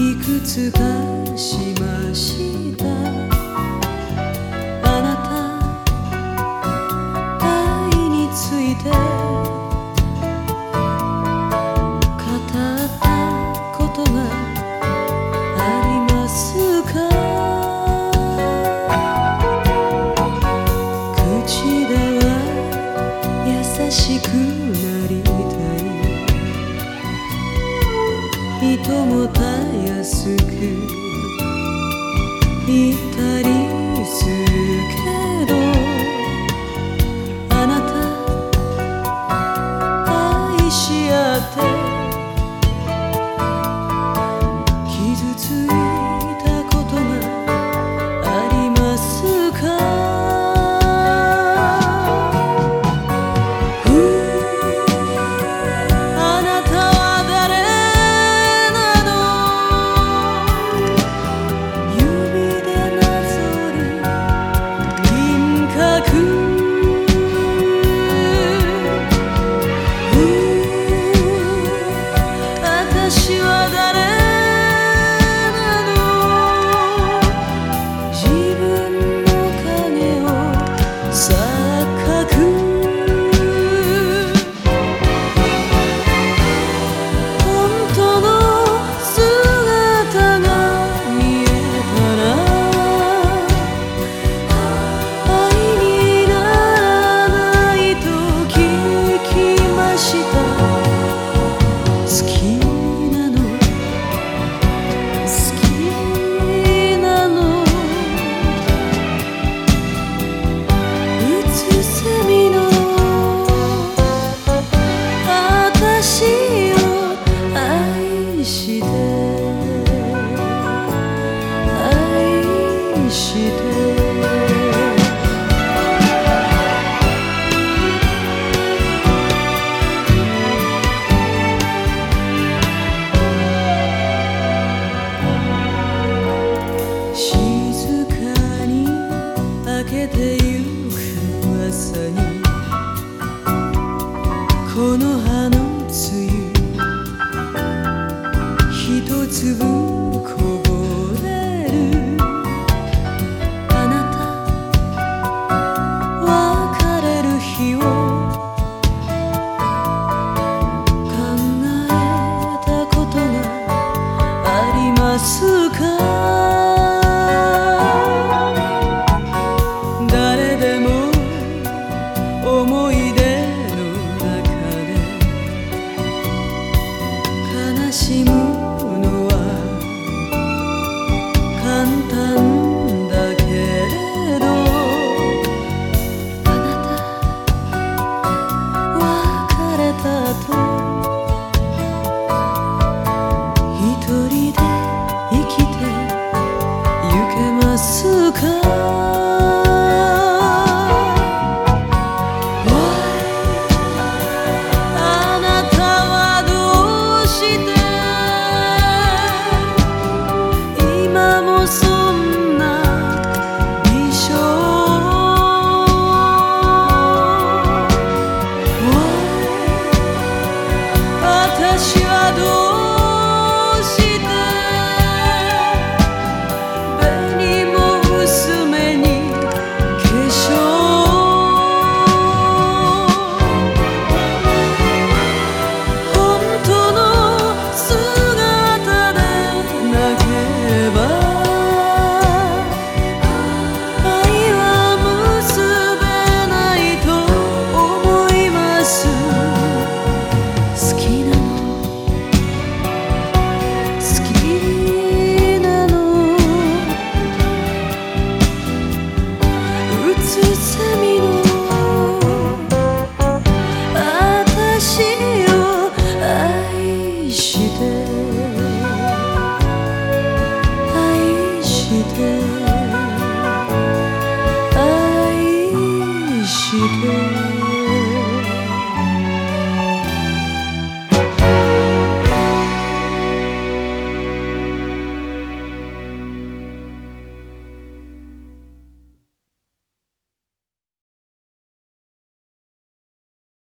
いくつかしました。あなた愛について di to the 다시 와도